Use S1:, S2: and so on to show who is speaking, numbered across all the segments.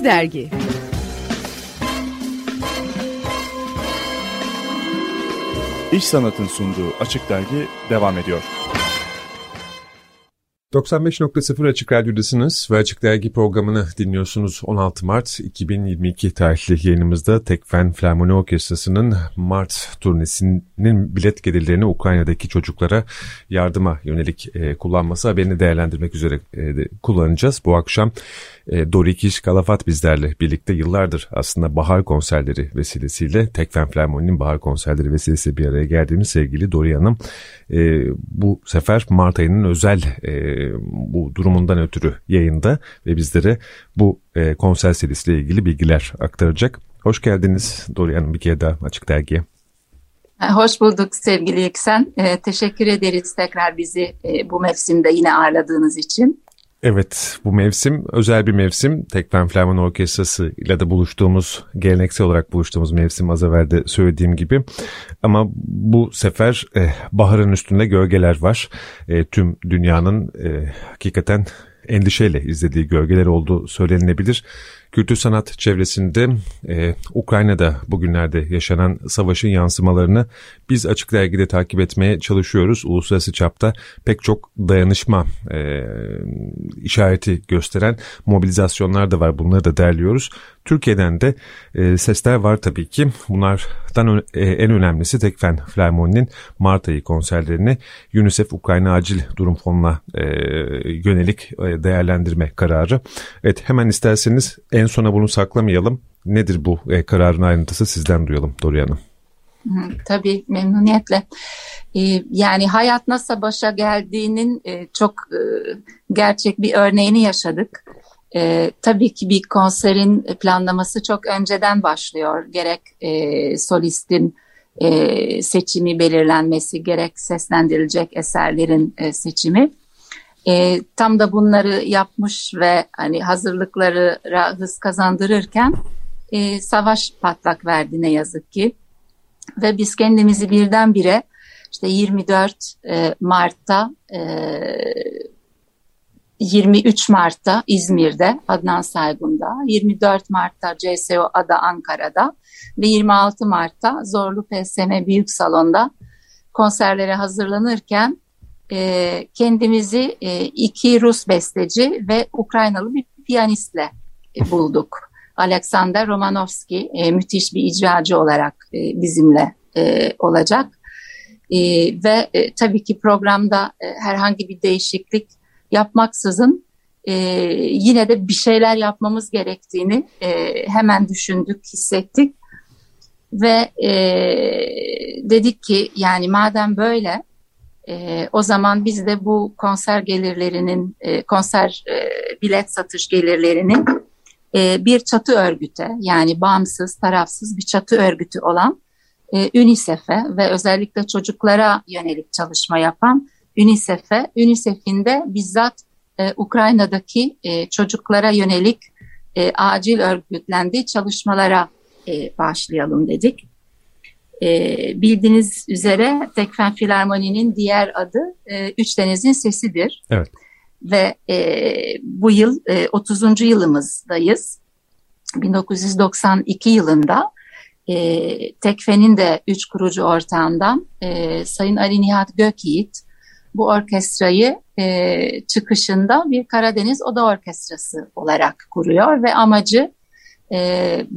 S1: Açık Dergi
S2: İş Sanat'ın sunduğu Açık Dergi devam ediyor.
S3: 95.0 Açık Radyo'dasınız ve Açık Dergi programını dinliyorsunuz. 16 Mart 2022 tarihli yayınımızda Tekfen Flamoni Orkestrası'nın Mart turnesinin bilet gelirlerini Ukrayna'daki çocuklara yardıma yönelik e, kullanması haberini değerlendirmek üzere e, de kullanacağız. Bu akşam e, Dori Kiş Kalafat bizlerle birlikte yıllardır aslında bahar konserleri vesilesiyle Tekfen Flamoni'nin bahar konserleri vesilesiyle bir araya geldiğimiz sevgili Dori Hanım e, bu sefer Mart ayının özel e, bu durumundan ötürü yayında ve bizlere bu e, konser serisiyle ilgili bilgiler aktaracak. Hoş geldiniz Dori Hanım bir kere daha Açık Dergi'ye.
S4: Hoş bulduk sevgili Yüksen. E, teşekkür ederiz tekrar bizi e, bu mevsimde yine ağırladığınız için.
S3: Evet bu mevsim özel bir mevsim. Tekfen Flamen Orkestrası ile de buluştuğumuz, geleneksel olarak buluştuğumuz mevsim az evvel de söylediğim gibi. Ama bu sefer e, baharın üstünde gölgeler var. E, tüm dünyanın e, hakikaten endişeyle izlediği gölgeler olduğu söylenilebilir. Kültür sanat çevresinde e, Ukrayna'da bugünlerde yaşanan savaşın yansımalarını biz Açık Dergi'de takip etmeye çalışıyoruz. Uluslararası çapta pek çok dayanışma e, işareti gösteren mobilizasyonlar da var. Bunları da derliyoruz. Türkiye'den de e, sesler var tabii ki. Bunlardan e, en önemlisi Tekfen Flermoni'nin Mart ayı konserlerini UNICEF Ukrayna Acil Durum Fonu'na e, yönelik e, değerlendirme kararı. Evet hemen isterseniz en sona bunu saklamayalım. Nedir bu e, kararın ayrıntısı sizden duyalım Dorian Hanım.
S4: Tabii memnuniyetle. Ee, yani hayat nasıl başa geldiğinin e, çok e, gerçek bir örneğini yaşadık. E, tabii ki bir konserin planlaması çok önceden başlıyor. Gerek e, solistin seçimi belirlenmesi, gerek seslendirilecek eserlerin seçimi. E, tam da bunları yapmış ve hani hazırlıkları hız kazandırırken e, savaş patlak verdi ne yazık ki. Ve biz kendimizi birdenbire işte 24 e, Mart'ta e, 23 Mart'ta İzmir'de Adnan Saygun'da, 24 Mart'ta CSO Ada Ankara'da ve 26 Mart'ta Zorlu PSM Büyük Salon'da konserlere hazırlanırken e, kendimizi e, iki Rus besteci ve Ukraynalı bir piyanistle e, bulduk. Alexander Romanovski e, müthiş bir icracı olarak e, bizimle e, olacak. E, ve e, tabii ki programda e, herhangi bir değişiklik yapmaksızın e, yine de bir şeyler yapmamız gerektiğini e, hemen düşündük, hissettik. Ve e, dedik ki yani madem böyle e, o zaman biz de bu konser gelirlerinin, e, konser e, bilet satış gelirlerinin e, bir çatı örgüte yani bağımsız, tarafsız bir çatı örgütü olan e, UNICEF'e ve özellikle çocuklara yönelik çalışma yapan UNICEF'e, UNICEF'in de bizzat e, Ukrayna'daki e, çocuklara yönelik e, acil örgütlendiği çalışmalara e, başlayalım dedik. E, bildiğiniz üzere Tekfen Filarmoni'nin diğer adı e, Üç Deniz'in Sesidir.
S3: Evet.
S4: Ve e, bu yıl e, 30. yılımızdayız. 1992 yılında e, Tekfen'in de üç kurucu ortağından e, Sayın Ali Nihat Gökyiğit bu orkestrayı e, çıkışında bir Karadeniz Oda Orkestrası olarak kuruyor ve amacı e,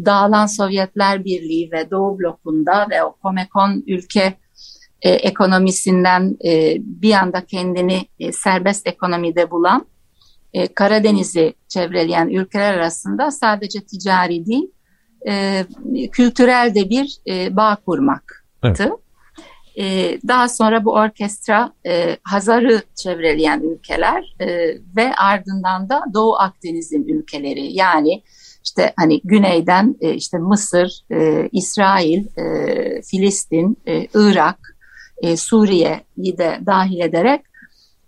S4: dağılan Sovyetler Birliği ve Doğu blokunda ve o Komekon ülke e, ekonomisinden e, bir anda kendini e, serbest ekonomide bulan e, Karadeniz'i çevreleyen ülkeler arasında sadece ticari değil e, kültürel de bir e, bağ kurmaktı. Evet. E, daha sonra bu orkestra e, Hazar'ı çevreleyen ülkeler e, ve ardından da Doğu Akdeniz'in ülkeleri yani işte hani güneyden e, işte Mısır, e, İsrail, e, Filistin, e, Irak, e, Suriye'yi de dahil ederek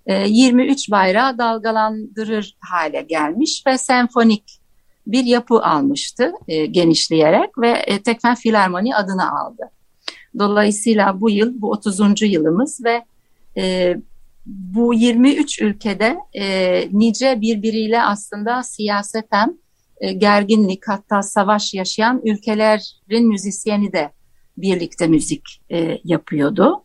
S4: e, 23 bayrağı dalgalandırır hale gelmiş ve senfonik bir yapı almıştı e, genişleyerek ve e, Tekfen Filarmoni adını aldı. Dolayısıyla bu yıl bu 30. yılımız ve e, bu 23 ülkede e, nice birbiriyle aslında siyaseten e, gerginlik hatta savaş yaşayan ülkelerin müzisyeni de birlikte müzik e, yapıyordu.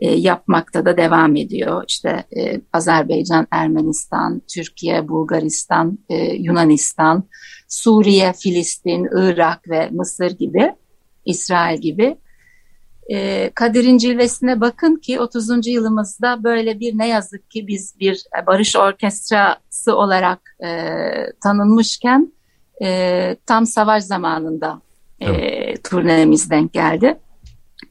S4: E, yapmakta da devam ediyor. İşte e, Azerbaycan, Ermenistan, Türkiye, Bulgaristan, e, Yunanistan, Suriye, Filistin, Irak ve Mısır gibi, İsrail gibi. E, Kadir'in cilvesine bakın ki 30. yılımızda böyle bir ne yazık ki biz bir barış orkestrası olarak e, tanınmışken e, tam savaş zamanında e, evet. turnemiz denk geldi.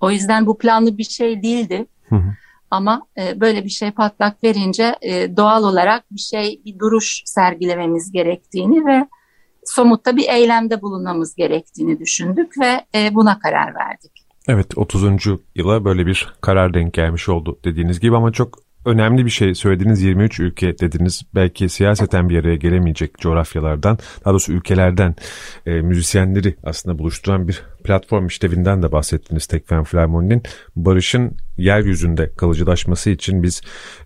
S4: O yüzden bu planlı bir şey değildi. Hı hı. Ama e, böyle bir şey patlak verince e, doğal olarak bir şey, bir duruş sergilememiz gerektiğini ve somutta bir eylemde bulunmamız gerektiğini düşündük ve e, buna karar verdik.
S3: Evet 30. yıla böyle bir karar denk gelmiş oldu dediğiniz gibi ama çok önemli bir şey söylediğiniz 23 ülke dediniz. Belki siyaseten bir araya gelemeyecek coğrafyalardan, daha doğrusu ülkelerden e, müzisyenleri aslında buluşturan bir platform işlevinden de bahsettiniz Tekfen Flamon'un. Barış'ın yeryüzünde kalıcılaşması için biz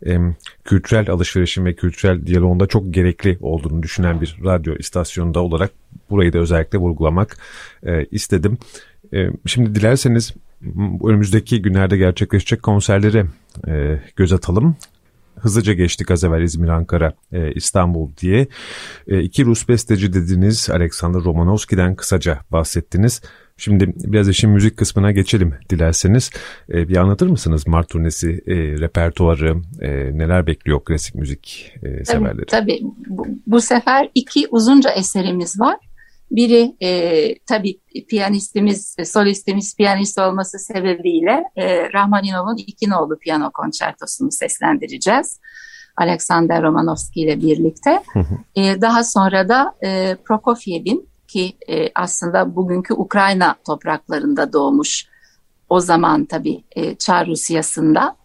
S3: e, kültürel alışverişin ve kültürel diyaloğunda çok gerekli olduğunu düşünen bir radyo istasyonunda olarak burayı da özellikle vurgulamak e, istedim. E, şimdi dilerseniz önümüzdeki günlerde gerçekleşecek konserleri e, göz atalım. Hızlıca geçtik az evvel İzmir, Ankara, e, İstanbul diye. E, iki Rus besteci dediniz Alexander Romanovski'den kısaca bahsettiniz. Şimdi biraz işin müzik kısmına geçelim dilerseniz. E, bir anlatır mısınız Mart turnesi, e, repertuarı, e, neler bekliyor klasik müzik e, severleri?
S4: Tabii, tabii. Bu, bu sefer iki uzunca eserimiz var. Biri e, tabii piyanistimiz, solistimiz piyanist olması sebebiyle e, Rahmaninov'un iki nolu piyano konçertosunu seslendireceğiz. Alexander Romanovski ile birlikte. E, daha sonra da e, Prokofiev'in ki e, aslında bugünkü Ukrayna topraklarında doğmuş o zaman tabii e, Çar Rusyası'nda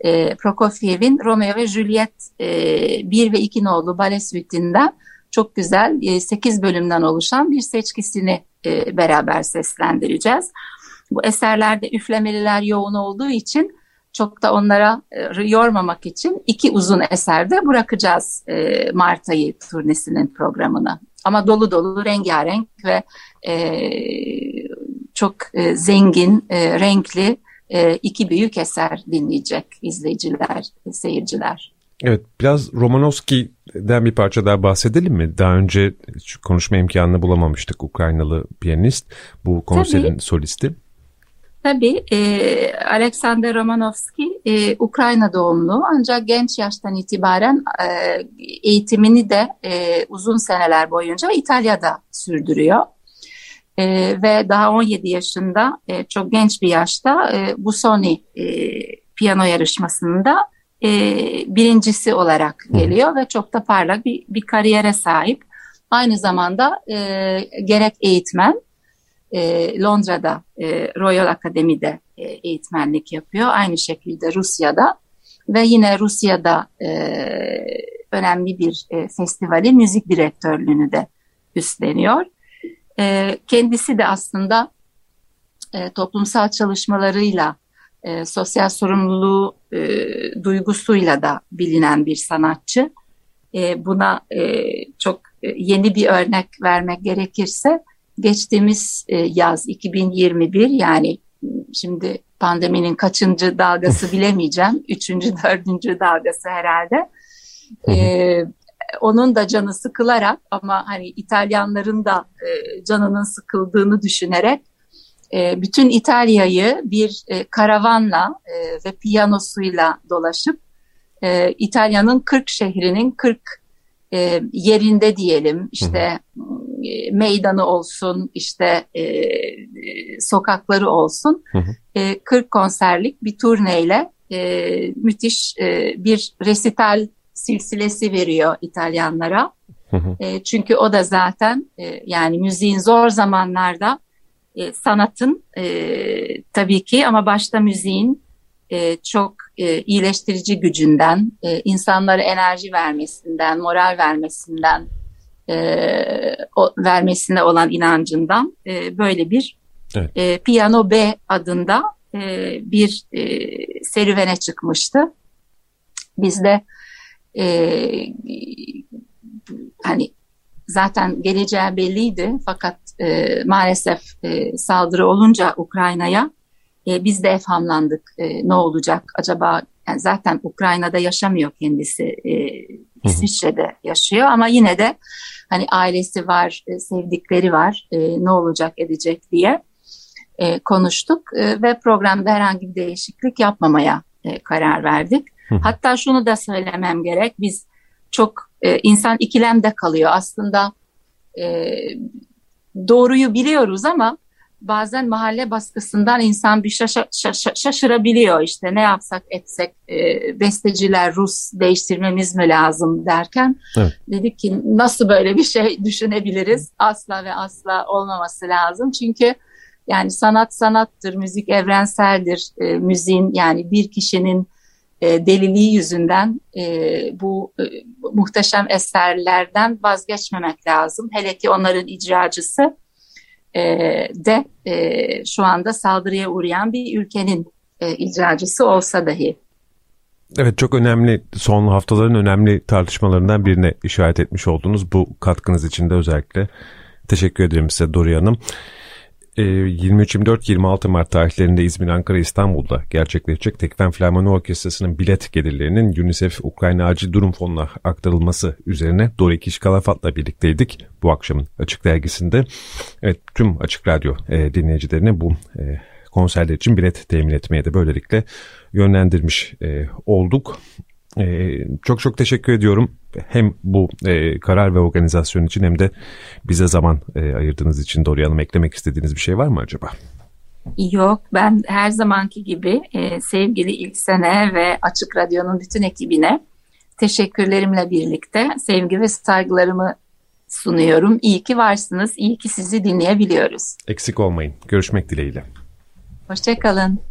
S4: e, Prokofiev'in Romeo ve Juliet e, 1 ve 2 nolu bale suitinden çok güzel 8 e, bölümden oluşan bir seçkisini e, beraber seslendireceğiz. Bu eserlerde üflemeliler yoğun olduğu için çok da onlara e, yormamak için iki uzun eserde bırakacağız Mart ayı turnesinin programını. Ama dolu dolu rengarenk ve çok zengin, renkli iki büyük eser dinleyecek izleyiciler, seyirciler.
S3: Evet biraz Romanovski'den bir parça daha bahsedelim mi? Daha önce konuşma imkanını bulamamıştık Ukraynalı piyanist. Bu konserin Tabii. solisti.
S4: Tabii e, Alexander Romanovski e, Ukrayna doğumlu ancak genç yaştan itibaren e, eğitimini de e, uzun seneler boyunca İtalya'da sürdürüyor. E, ve daha 17 yaşında e, çok genç bir yaşta e, bu Sony e, piyano yarışmasında e, birincisi olarak geliyor ve çok da parlak bir, bir kariyere sahip. Aynı zamanda e, gerek eğitmen, e, Londra'da e, Royal Akademi'de e, eğitmenlik yapıyor. Aynı şekilde Rusya'da ve yine Rusya'da e, önemli bir e, festivali müzik direktörlüğünü de üstleniyor. E, kendisi de aslında e, toplumsal çalışmalarıyla e, sosyal sorumluluğu e, duygusuyla da bilinen bir sanatçı. E, buna e, çok e, yeni bir örnek vermek gerekirse geçtiğimiz e, yaz 2021 yani şimdi pandeminin kaçıncı dalgası bilemeyeceğim. Üçüncü, dördüncü dalgası herhalde. Ee, onun da canı sıkılarak ama hani İtalyanların da e, canının sıkıldığını düşünerek e, bütün İtalya'yı bir e, karavanla e, ve piyanosuyla dolaşıp e, İtalya'nın 40 şehrinin 40 e, yerinde diyelim işte. E, meydanı olsun işte e, sokakları olsun hı hı. E, 40 konserlik bir turneyle e, müthiş e, bir resital silsilesi veriyor İtalyanlara. Hı hı. E, çünkü o da zaten e, yani müziğin zor zamanlarda e, sanatın e, tabii ki ama başta müziğin e, çok e, iyileştirici gücünden, e, insanlara enerji vermesinden, moral vermesinden, e, o, vermesine olan inancından e, böyle bir evet. e, Piyano B adında e, bir e, serüvene çıkmıştı. Biz de e, hani zaten geleceği belliydi fakat e, maalesef e, saldırı olunca Ukrayna'ya e, biz de efhamlandık. E, ne olacak acaba? Yani zaten Ukrayna'da yaşamıyor kendisi. E, İsviçre'de yaşıyor ama yine de hani ailesi var, e, sevdikleri var. E, ne olacak edecek diye e, konuştuk e, ve programda herhangi bir değişiklik yapmamaya e, karar verdik. Hatta şunu da söylemem gerek. Biz çok e, insan ikilemde kalıyor. Aslında e, doğruyu biliyoruz ama bazen mahalle baskısından insan bir şaşa, şaşa, şaşırabiliyor işte ne yapsak etsek e, besteciler Rus değiştirmemiz mi lazım derken evet. dedik ki nasıl böyle bir şey düşünebiliriz asla ve asla olmaması lazım çünkü yani sanat sanattır müzik evrenseldir e, müziğin yani bir kişinin e, deliliği yüzünden e, bu e, muhteşem eserlerden vazgeçmemek lazım hele ki onların icracısı e, de şu anda saldırıya uğrayan bir ülkenin icracısı olsa dahi.
S3: Evet çok önemli son haftaların önemli tartışmalarından birine işaret etmiş oldunuz. Bu katkınız için de özellikle teşekkür ederim size Dori Hanım. 23-24-26 Mart tarihlerinde İzmir, Ankara, İstanbul'da gerçekleşecek Tekfen Filarmoni Orkestrası'nın bilet gelirlerinin UNICEF Ukrayna Acil Durum Fonu'na aktarılması üzerine Dori Kişkalafat'la birlikteydik bu akşamın Açık Dergisi'nde. Evet tüm Açık Radyo e, dinleyicilerine bu e, konserler için bilet temin etmeye de böylelikle yönlendirmiş e, olduk. Ee, çok çok teşekkür ediyorum. Hem bu e, karar ve organizasyon için hem de bize zaman e, ayırdığınız için Doğru Hanım eklemek istediğiniz bir şey var mı acaba?
S4: Yok ben her zamanki gibi e, sevgili İlk Sene ve Açık Radyo'nun bütün ekibine teşekkürlerimle birlikte sevgi ve saygılarımı sunuyorum. İyi ki varsınız, iyi ki sizi dinleyebiliyoruz.
S3: Eksik olmayın. Görüşmek dileğiyle.
S4: Hoşçakalın.